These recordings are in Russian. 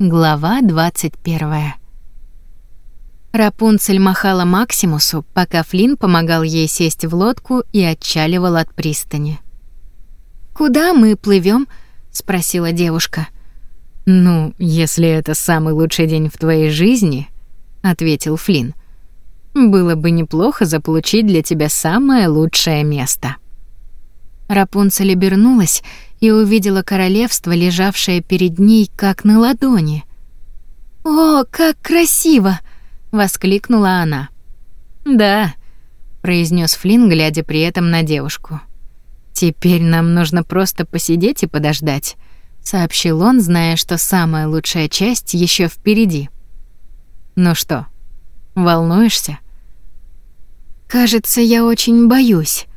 Глава 21. Рапунцель махала Максимусу, пока Флинн помогал ей сесть в лодку и отчаливал от пристани. «Куда мы плывем? спросила девушка. «Ну, если это самый лучший день в твоей жизни», — ответил Флинн, «было бы неплохо заполучить для тебя самое лучшее место». Рапунцель обернулась и увидела королевство, лежавшее перед ней как на ладони. «О, как красиво!» — воскликнула она. «Да», — произнес Флинн, глядя при этом на девушку. «Теперь нам нужно просто посидеть и подождать», — сообщил он, зная, что самая лучшая часть еще впереди. «Ну что, волнуешься?» «Кажется, я очень боюсь»,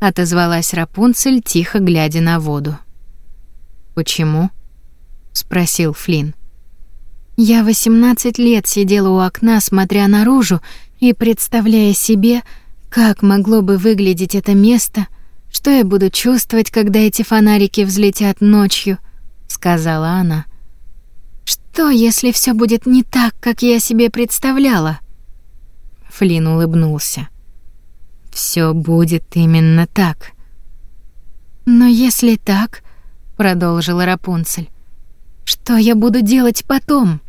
отозвалась Рапунцель, тихо глядя на воду. Почему? спросил Флин. Я 18 лет сидела у окна, смотря наружу и представляя себе, как могло бы выглядеть это место, что я буду чувствовать, когда эти фонарики взлетят ночью, сказала она. Что, если все будет не так, как я себе представляла? Флин улыбнулся. Все будет именно так. Но если так, продолжила Рапунцель, что я буду делать потом?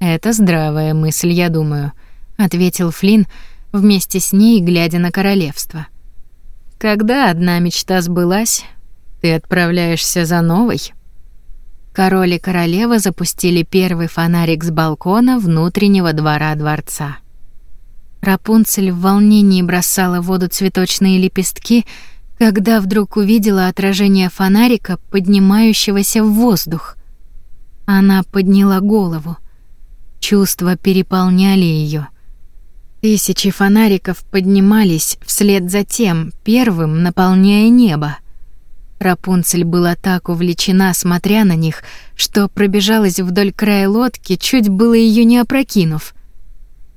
Это здравая мысль, я думаю, ответил Флин вместе с ней, глядя на королевство. Когда одна мечта сбылась, ты отправляешься за новой. Король и королева запустили первый фонарик с балкона внутреннего двора дворца. Рапунцель в волнении бросала в воду цветочные лепестки, когда вдруг увидела отражение фонарика, поднимающегося в воздух. Она подняла голову. Чувства переполняли ее. Тысячи фонариков поднимались вслед за тем, первым наполняя небо. Рапунцель была так увлечена, смотря на них, что пробежалась вдоль края лодки, чуть было ее не опрокинув —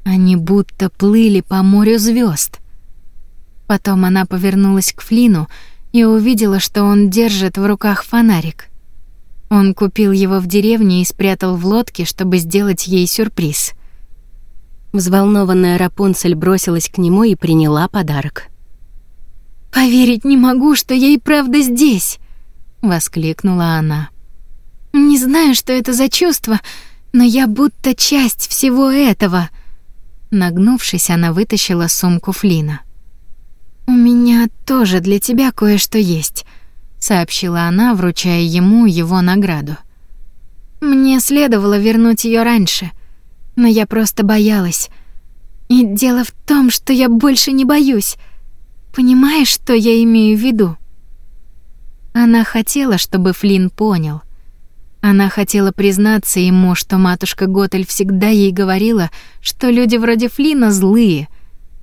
они будто плыли по морю звезд. Потом она повернулась к Флину и увидела, что он держит в руках фонарик. Он купил его в деревне и спрятал в лодке, чтобы сделать ей сюрприз. Взволнованная Рапунцель бросилась к нему и приняла подарок. «Поверить не могу, что я и правда здесь!» — воскликнула она. «Не знаю, что это за чувство, но я будто часть всего этого — Нагнувшись, она вытащила сумку Флина. «У меня тоже для тебя кое-что есть», — сообщила она, вручая ему его награду. «Мне следовало вернуть ее раньше, но я просто боялась. И дело в том, что я больше не боюсь. Понимаешь, что я имею в виду?» Она хотела, чтобы Флин понял. Она хотела признаться ему, что матушка Готель всегда ей говорила, что люди вроде Флина злые.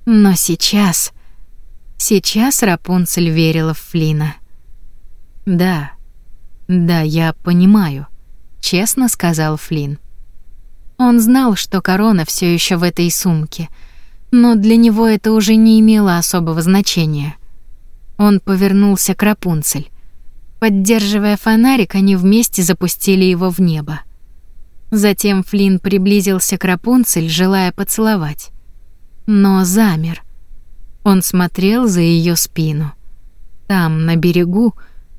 Но сейчас... Сейчас Рапунцель верила в Флина. «Да, да, я понимаю», — честно сказал Флин. Он знал, что корона все еще в этой сумке, но для него это уже не имело особого значения. Он повернулся к Рапунцель. Поддерживая фонарик, они вместе запустили его в небо. Затем Флинн приблизился к Рапунцель, желая поцеловать. Но замер. Он смотрел за ее спину. Там, на берегу,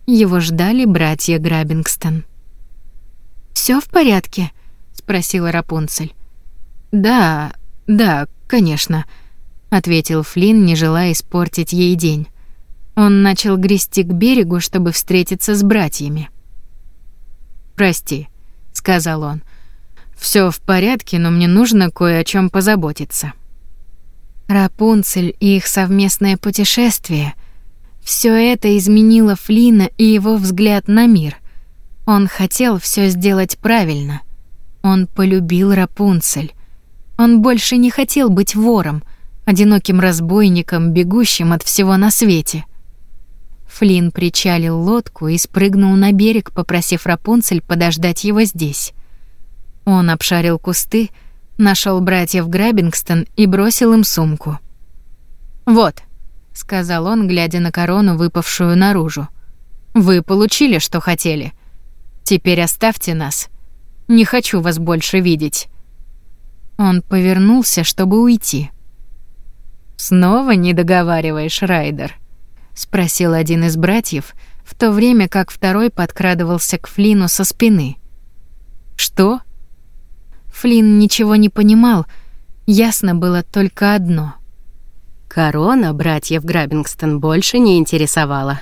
его ждали братья Грабингстон. Все в порядке?» — спросила Рапунцель. «Да, да, конечно», — ответил Флинн, не желая испортить ей день. Он начал грести к берегу, чтобы встретиться с братьями. «Прости», — сказал он. Все в порядке, но мне нужно кое о чем позаботиться». Рапунцель и их совместное путешествие — все это изменило Флина и его взгляд на мир. Он хотел все сделать правильно. Он полюбил Рапунцель. Он больше не хотел быть вором, одиноким разбойником, бегущим от всего на свете — Флин причалил лодку и спрыгнул на берег, попросив Рапунцель подождать его здесь. Он обшарил кусты, нашел братьев Грабингстон и бросил им сумку. «Вот», — сказал он, глядя на корону, выпавшую наружу. «Вы получили, что хотели. Теперь оставьте нас. Не хочу вас больше видеть». Он повернулся, чтобы уйти. «Снова не договариваешь, Райдер?» — спросил один из братьев, в то время как второй подкрадывался к Флину со спины. «Что?» Флин ничего не понимал, ясно было только одно. Корона братьев Грабингстон больше не интересовала.